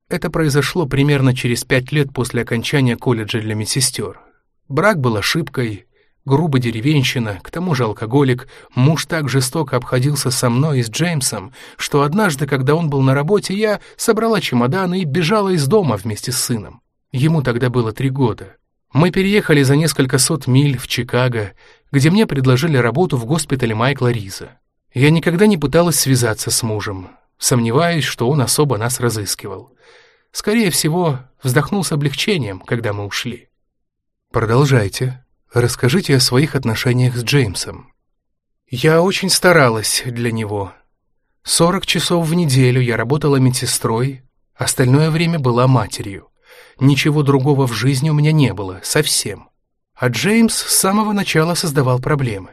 Это произошло примерно через пять лет после окончания колледжа для медсестер. Брак был ошибкой, грубо деревенщина, к тому же алкоголик, муж так жестоко обходился со мной и с Джеймсом, что однажды, когда он был на работе, я собрала чемоданы и бежала из дома вместе с сыном. Ему тогда было три года. Мы переехали за несколько сот миль в Чикаго, где мне предложили работу в госпитале Майкла Риза. Я никогда не пыталась связаться с мужем, сомневаюсь, что он особо нас разыскивал. Скорее всего, вздохнул с облегчением, когда мы ушли. «Продолжайте», Расскажите о своих отношениях с Джеймсом. Я очень старалась для него. Сорок часов в неделю я работала медсестрой, остальное время была матерью. Ничего другого в жизни у меня не было, совсем. А Джеймс с самого начала создавал проблемы.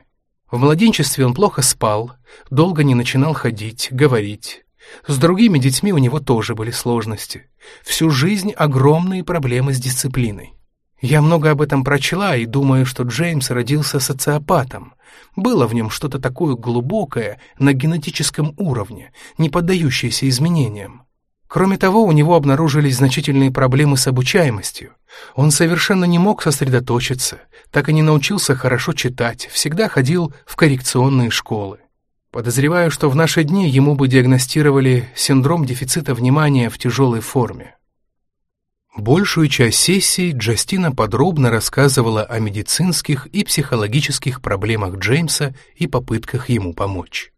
В младенчестве он плохо спал, долго не начинал ходить, говорить. С другими детьми у него тоже были сложности. Всю жизнь огромные проблемы с дисциплиной. Я много об этом прочла и думаю, что Джеймс родился социопатом. Было в нем что-то такое глубокое на генетическом уровне, не поддающееся изменениям. Кроме того, у него обнаружились значительные проблемы с обучаемостью. Он совершенно не мог сосредоточиться, так и не научился хорошо читать, всегда ходил в коррекционные школы. Подозреваю, что в наши дни ему бы диагностировали синдром дефицита внимания в тяжелой форме. Большую часть сессии Джастина подробно рассказывала о медицинских и психологических проблемах Джеймса и попытках ему помочь.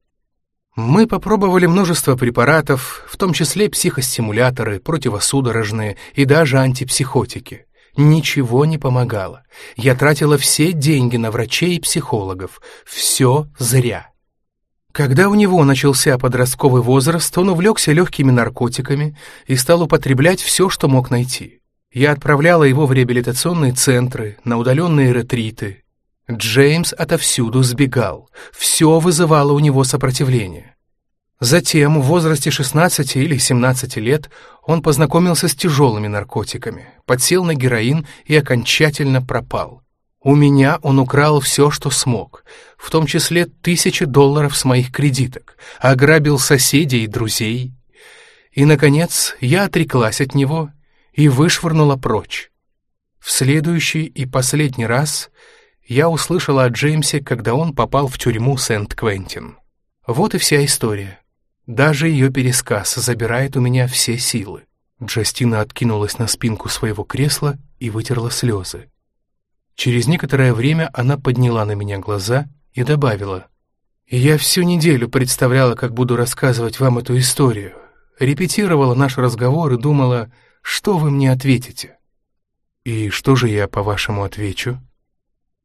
Мы попробовали множество препаратов, в том числе психостимуляторы, противосудорожные и даже антипсихотики. Ничего не помогало. Я тратила все деньги на врачей и психологов. Все зря. Когда у него начался подростковый возраст, он увлекся легкими наркотиками и стал употреблять все, что мог найти. Я отправляла его в реабилитационные центры, на удаленные ретриты. Джеймс отовсюду сбегал, все вызывало у него сопротивление. Затем, в возрасте 16 или 17 лет, он познакомился с тяжелыми наркотиками, подсел на героин и окончательно пропал. У меня он украл все, что смог, в том числе тысячи долларов с моих кредиток, ограбил соседей и друзей. И, наконец, я отреклась от него и вышвырнула прочь. В следующий и последний раз я услышала о Джеймсе, когда он попал в тюрьму Сент-Квентин. Вот и вся история. Даже ее пересказ забирает у меня все силы. Джастина откинулась на спинку своего кресла и вытерла слезы. Через некоторое время она подняла на меня глаза и добавила. «Я всю неделю представляла, как буду рассказывать вам эту историю. Репетировала наш разговор и думала, что вы мне ответите». «И что же я, по-вашему, отвечу?»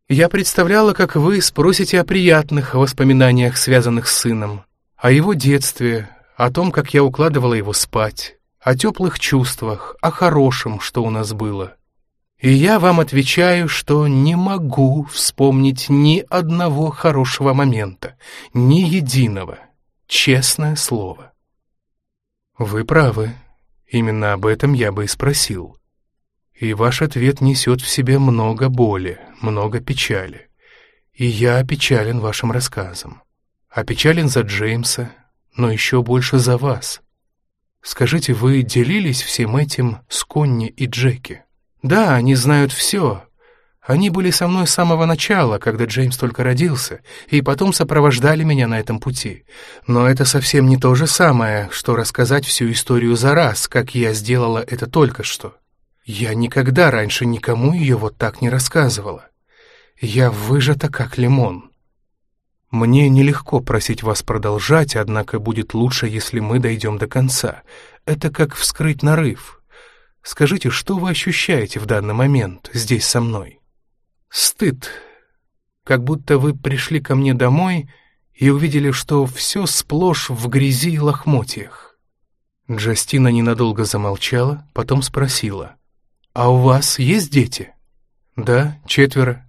«Я представляла, как вы спросите о приятных воспоминаниях, связанных с сыном, о его детстве, о том, как я укладывала его спать, о теплых чувствах, о хорошем, что у нас было. И я вам отвечаю, что не могу вспомнить ни одного хорошего момента, ни единого, честное слово. Вы правы, именно об этом я бы и спросил. И ваш ответ несет в себе много боли, много печали. И я опечален вашим рассказом. Опечален за Джеймса, но еще больше за вас. Скажите, вы делились всем этим с Конни и Джеки? Да, они знают все. Они были со мной с самого начала, когда Джеймс только родился, и потом сопровождали меня на этом пути. Но это совсем не то же самое, что рассказать всю историю за раз, как я сделала это только что. Я никогда раньше никому ее вот так не рассказывала. Я выжата как лимон. Мне нелегко просить вас продолжать, однако будет лучше, если мы дойдем до конца. Это как вскрыть нарыв. Скажите, что вы ощущаете в данный момент здесь со мной? Стыд. Как будто вы пришли ко мне домой и увидели, что все сплошь в грязи и лохмотьях. Джастина ненадолго замолчала, потом спросила. «А у вас есть дети?» «Да, четверо.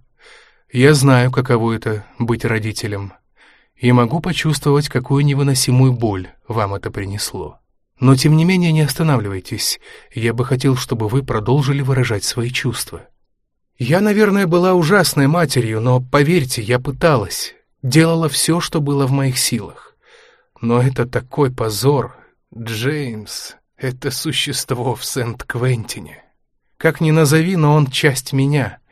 Я знаю, каково это — быть родителем, и могу почувствовать, какую невыносимую боль вам это принесло. Но, тем не менее, не останавливайтесь. Я бы хотел, чтобы вы продолжили выражать свои чувства. Я, наверное, была ужасной матерью, но, поверьте, я пыталась, делала все, что было в моих силах. Но это такой позор. Джеймс — это существо в Сент-Квентине. Как ни назови, но он часть меня —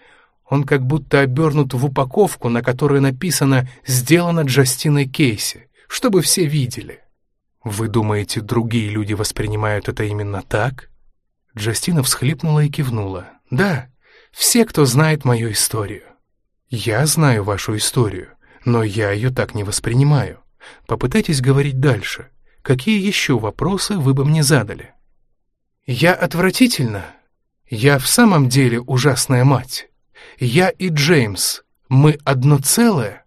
он как будто обернут в упаковку, на которой написано «Сделано Джастиной Кейси», чтобы все видели. Вы думаете, другие люди воспринимают это именно так? Джастина всхлипнула и кивнула. Да, все, кто знает мою историю. Я знаю вашу историю, но я ее так не воспринимаю. Попытайтесь говорить дальше. Какие еще вопросы вы бы мне задали? Я отвратительно. Я в самом деле ужасная мать. Я и Джеймс, мы одно целое?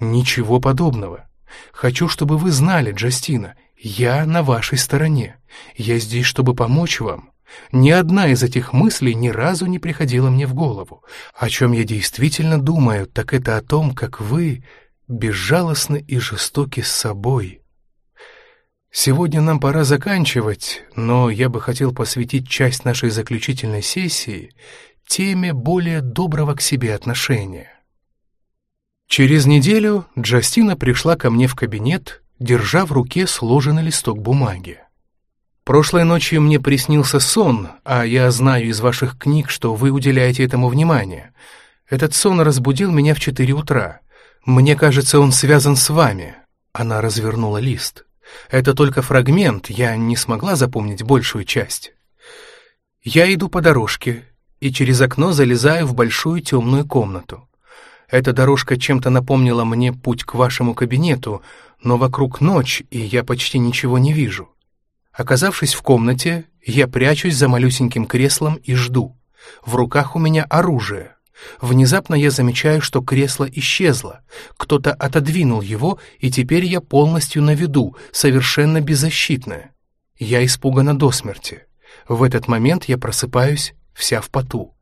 Ничего подобного. Хочу, чтобы вы знали, Джастина, я на вашей стороне. Я здесь, чтобы помочь вам. Ни одна из этих мыслей ни разу не приходила мне в голову. О чем я действительно думаю, так это о том, как вы безжалостны и жестоки с собой. Сегодня нам пора заканчивать, но я бы хотел посвятить часть нашей заключительной сессии теме более доброго к себе отношения. Через неделю Джастина пришла ко мне в кабинет, держа в руке сложенный листок бумаги. «Прошлой ночью мне приснился сон, а я знаю из ваших книг, что вы уделяете этому внимание. Этот сон разбудил меня в четыре утра. Мне кажется, он связан с вами». Она развернула лист. «Это только фрагмент, я не смогла запомнить большую часть». Я иду по дорожке, и через окно залезаю в большую темную комнату. Эта дорожка чем-то напомнила мне путь к вашему кабинету, но вокруг ночь, и я почти ничего не вижу. Оказавшись в комнате, я прячусь за малюсеньким креслом и жду. В руках у меня оружие. Внезапно я замечаю, что кресло исчезло. Кто-то отодвинул его, и теперь я полностью на виду, совершенно беззащитная. Я испугана до смерти. В этот момент я просыпаюсь вся в поту.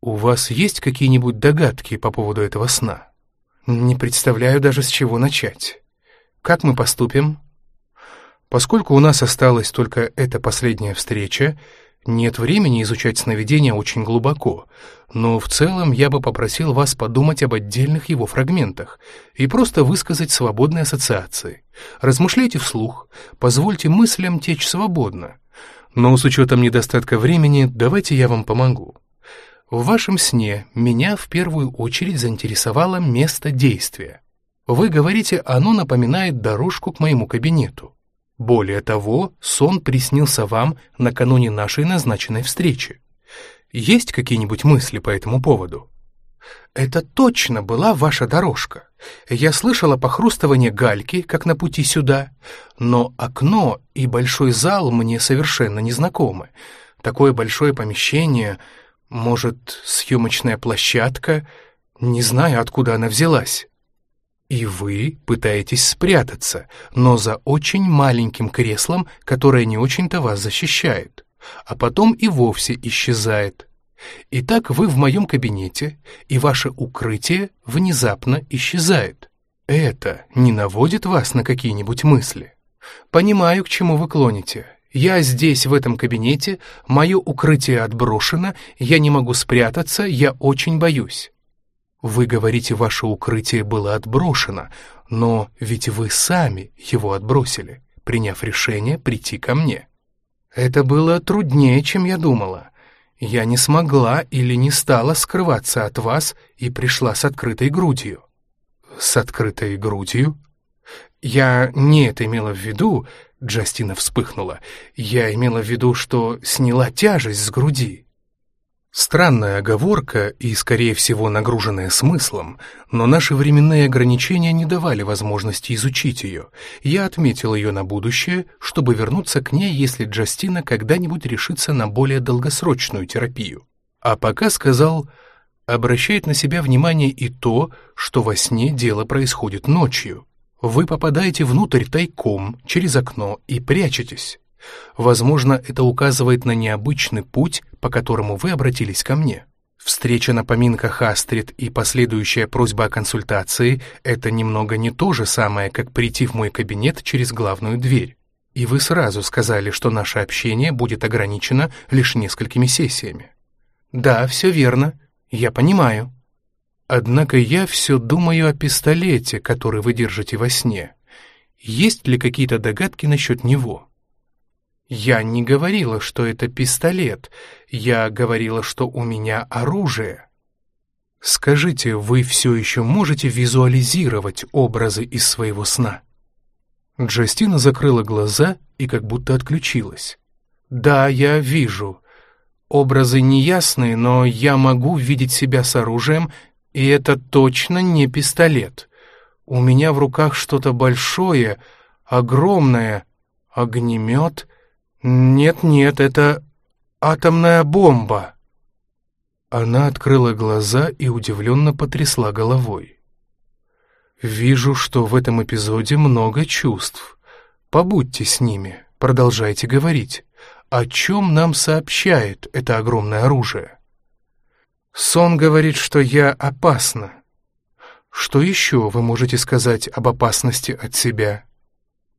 «У вас есть какие-нибудь догадки по поводу этого сна?» «Не представляю даже, с чего начать. Как мы поступим?» «Поскольку у нас осталась только эта последняя встреча, нет времени изучать сновидения очень глубоко, но в целом я бы попросил вас подумать об отдельных его фрагментах и просто высказать свободные ассоциации. Размышляйте вслух, позвольте мыслям течь свободно. Но с учетом недостатка времени давайте я вам помогу. В вашем сне меня в первую очередь заинтересовало место действия. Вы говорите, оно напоминает дорожку к моему кабинету. Более того, сон приснился вам накануне нашей назначенной встречи. Есть какие-нибудь мысли по этому поводу? Это точно была ваша дорожка. Я слышала похрустывание гальки, как на пути сюда, но окно и большой зал мне совершенно незнакомы. Такое большое помещение, может, съемочная площадка, не знаю, откуда она взялась. И вы пытаетесь спрятаться, но за очень маленьким креслом, которое не очень-то вас защищает, а потом и вовсе исчезает. Итак, вы в моем кабинете, и ваше укрытие внезапно исчезает. Это не наводит вас на какие-нибудь мысли? Понимаю, к чему вы клоните. Я здесь, в этом кабинете, мое укрытие отброшено, я не могу спрятаться, я очень боюсь. Вы говорите, ваше укрытие было отброшено, но ведь вы сами его отбросили, приняв решение прийти ко мне. Это было труднее, чем я думала. Я не смогла или не стала скрываться от вас и пришла с открытой грудью. С открытой грудью? Я не это имела в виду, Джастина вспыхнула. Я имела в виду, что сняла тяжесть с груди. Странная оговорка и, скорее всего, нагруженная смыслом, но наши временные ограничения не давали возможности изучить ее. Я отметил ее на будущее, чтобы вернуться к ней, если Джастина когда-нибудь решится на более долгосрочную терапию. А пока сказал, обращает на себя внимание и то, что во сне дело происходит ночью. Вы попадаете внутрь тайком, через окно и прячетесь. Возможно, это указывает на необычный путь, по которому вы обратились ко мне. Встреча на поминках Астрид и последующая просьба о консультации — это немного не то же самое, как прийти в мой кабинет через главную дверь. И вы сразу сказали, что наше общение будет ограничено лишь несколькими сессиями. Да, все верно, я понимаю. Однако я все думаю о пистолете, который вы держите во сне. Есть ли какие-то догадки насчет него? Я не говорила, что это пистолет. Я говорила, что у меня оружие. Скажите, вы все еще можете визуализировать образы из своего сна? Джастина закрыла глаза и как будто отключилась. Да, я вижу. Образы неясные, но я могу видеть себя с оружием, и это точно не пистолет. У меня в руках что-то большое, огромное, огнемет — «Нет-нет, это атомная бомба!» Она открыла глаза и удивленно потрясла головой. «Вижу, что в этом эпизоде много чувств. Побудьте с ними, продолжайте говорить. О чем нам сообщает это огромное оружие?» «Сон говорит, что я опасна. Что еще вы можете сказать об опасности от себя?»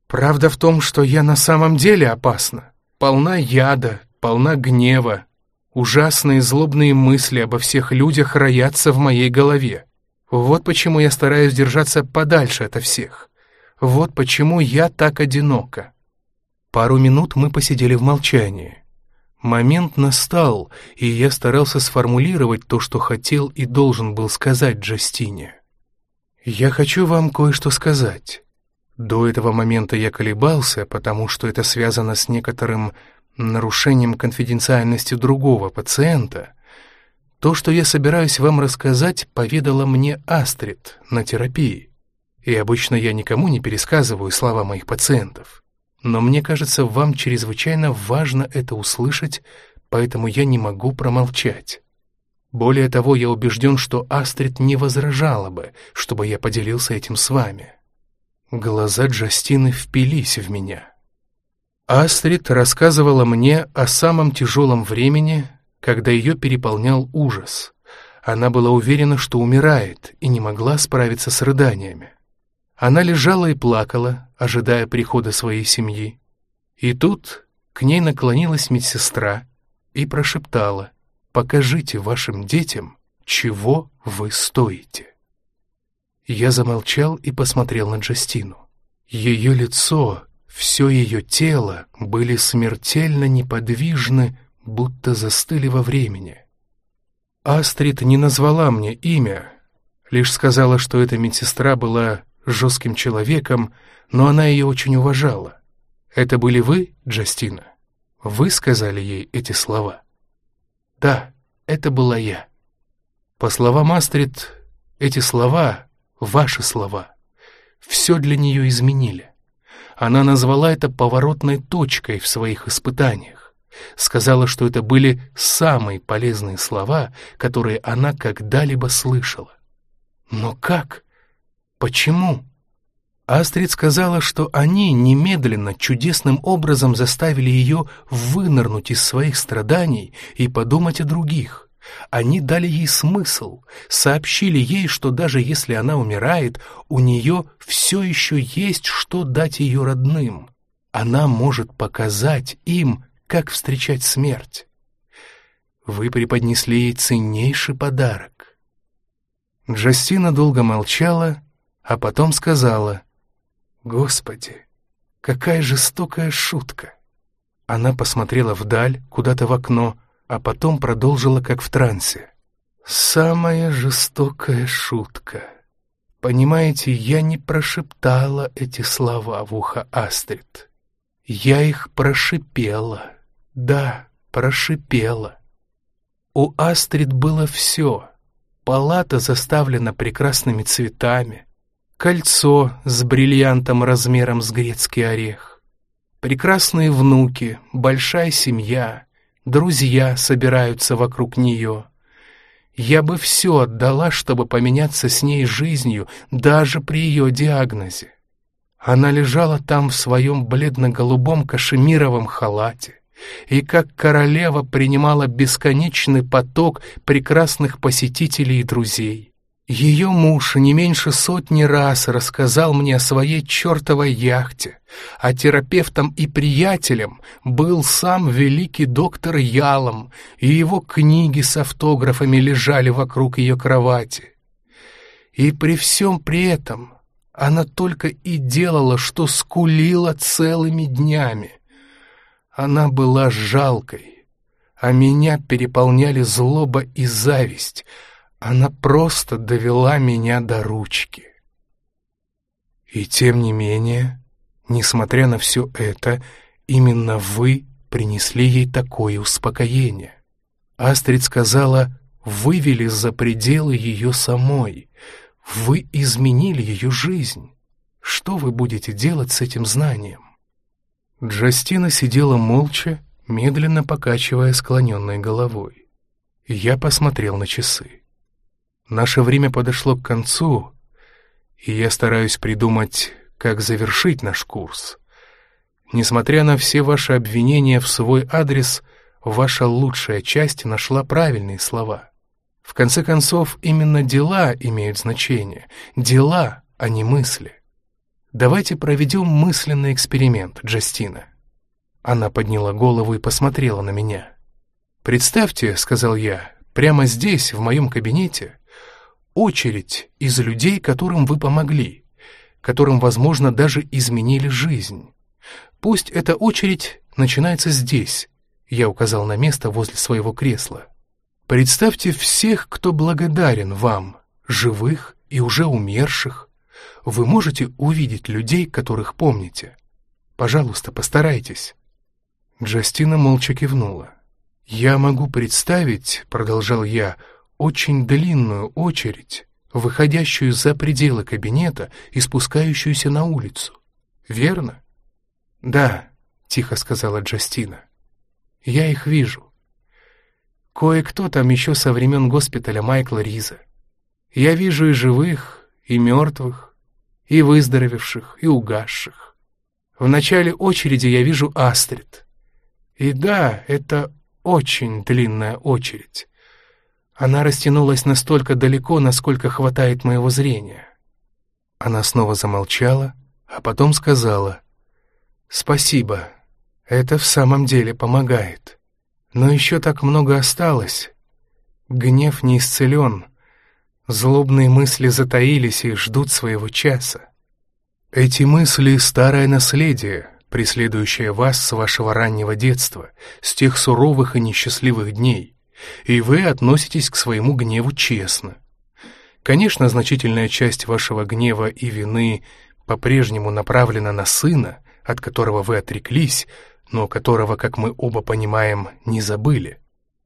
Правда в том, что я на самом деле опасна. Полна яда, полна гнева. Ужасные злобные мысли обо всех людях роятся в моей голове. Вот почему я стараюсь держаться подальше от всех. Вот почему я так одинока. Пару минут мы посидели в молчании. Момент настал, и я старался сформулировать то, что хотел и должен был сказать Джастине. «Я хочу вам кое-что сказать. До этого момента я колебался, потому что это связано с некоторым нарушением конфиденциальности другого пациента. То, что я собираюсь вам рассказать, поведала мне Астрид на терапии. И обычно я никому не пересказываю слова моих пациентов. Но мне кажется, вам чрезвычайно важно это услышать, поэтому я не могу промолчать. Более того, я убежден, что Астрид не возражала бы, чтобы я поделился этим с вами. Глаза Джастины впились в меня. Астрид рассказывала мне о самом тяжелом времени, когда ее переполнял ужас. Она была уверена, что умирает, и не могла справиться с рыданиями. Она лежала и плакала, ожидая прихода своей семьи. И тут к ней наклонилась медсестра и прошептала — покажите вашим детям, чего вы стоите. Я замолчал и посмотрел на Джастину. Ее лицо, все ее тело были смертельно неподвижны, будто застыли во времени. Астрид не назвала мне имя, лишь сказала, что эта медсестра была жестким человеком, но она ее очень уважала. Это были вы, Джастина? Вы сказали ей эти слова?» Да, это была я. По словам Астрид, эти слова, ваши слова, все для нее изменили. Она назвала это поворотной точкой в своих испытаниях. Сказала, что это были самые полезные слова, которые она когда-либо слышала. Но как? Почему? Астрид сказала, что они немедленно, чудесным образом заставили ее вынырнуть из своих страданий и подумать о других. Они дали ей смысл, сообщили ей, что даже если она умирает, у нее все еще есть что дать ее родным. Она может показать им, как встречать смерть. Вы преподнесли ей ценнейший подарок. Джастина долго молчала, а потом сказала — Господи, какая жестокая шутка! Она посмотрела вдаль, куда-то в окно, а потом продолжила, как в трансе. «Самая жестокая шутка. Понимаете, я не прошептала эти слова в ухо Астрид. Я их прошипела. Да, прошипела. У Астрид было все. Палата заставлена прекрасными цветами, кольцо с бриллиантом размером с грецкий орех. Прекрасные внуки, большая семья, друзья собираются вокруг нее. Я бы все отдала, чтобы поменяться с ней жизнью, даже при ее диагнозе. Она лежала там в своем бледно-голубом кашемировом халате и как королева принимала бесконечный поток прекрасных посетителей и друзей. Ее муж не меньше сотни раз рассказал мне о своей чертовой яхте, а терапевтом и приятелем был сам великий доктор Ялом, и его книги с автографами лежали вокруг ее кровати. И при всем при этом она только и делала, что скулила целыми днями. Она была жалкой, а меня переполняли злоба и зависть — она просто довела меня до ручки. И тем не менее, несмотря на все это, именно вы принесли ей такое успокоение. Астрид сказала, вывели за пределы ее самой. Вы изменили ее жизнь. Что вы будете делать с этим знанием? Джастина сидела молча, медленно покачивая склоненной головой. Я посмотрел на часы. Наше время подошло к концу, и я стараюсь придумать, как завершить наш курс. Несмотря на все ваши обвинения в свой адрес, ваша лучшая часть нашла правильные слова. В конце концов, именно дела имеют значение. Дела, а не мысли. Давайте проведем мысленный эксперимент, Джастина. Она подняла голову и посмотрела на меня. «Представьте», — сказал я, — «прямо здесь, в моем кабинете, очередь из людей, которым вы помогли, которым, возможно, даже изменили жизнь. Пусть эта очередь начинается здесь, я указал на место возле своего кресла. Представьте всех, кто благодарен вам, живых и уже умерших. Вы можете увидеть людей, которых помните. Пожалуйста, постарайтесь. Джастина молча кивнула. «Я могу представить, — продолжал я, очень длинную очередь, выходящую за пределы кабинета и спускающуюся на улицу. Верно? Да, тихо сказала Джастина. Я их вижу. Кое-кто там еще со времен госпиталя Майкла Риза. Я вижу и живых, и мертвых, и выздоровевших, и угасших. В начале очереди я вижу Астрид. И да, это очень длинная очередь. Она растянулась настолько далеко, насколько хватает моего зрения. Она снова замолчала, а потом сказала, «Спасибо, это в самом деле помогает. Но еще так много осталось. Гнев не исцелен, злобные мысли затаились и ждут своего часа. Эти мысли — старое наследие, преследующее вас с вашего раннего детства, с тех суровых и несчастливых дней, и вы относитесь к своему гневу честно. Конечно, значительная часть вашего гнева и вины по-прежнему направлена на сына, от которого вы отреклись, но которого, как мы оба понимаем, не забыли.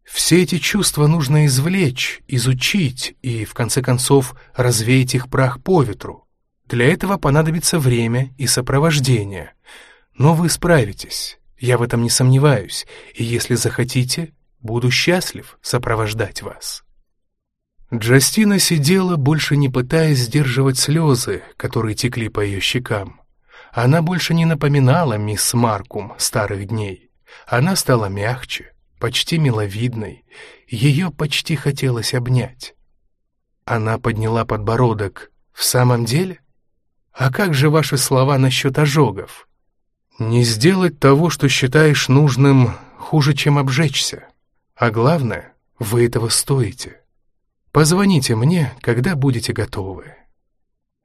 Все эти чувства нужно извлечь, изучить и, в конце концов, развеять их прах по ветру. Для этого понадобится время и сопровождение. Но вы справитесь, я в этом не сомневаюсь, и если захотите, буду счастлив сопровождать вас. Джастина сидела, больше не пытаясь сдерживать слезы, которые текли по ее щекам. Она больше не напоминала мисс Маркум старых дней. Она стала мягче, почти миловидной. Ее почти хотелось обнять. Она подняла подбородок. «В самом деле? А как же ваши слова насчет ожогов?» «Не сделать того, что считаешь нужным, хуже, чем обжечься. А главное, вы этого стоите. Позвоните мне, когда будете готовы».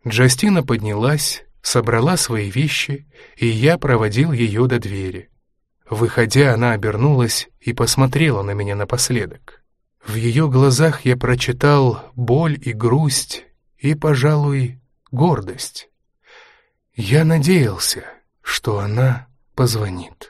Джастина поднялась, собрала свои вещи, и я проводил ее до двери. Выходя, она обернулась и посмотрела на меня напоследок. В ее глазах я прочитал боль и грусть, и, пожалуй, гордость. Я надеялся, что она позвонит.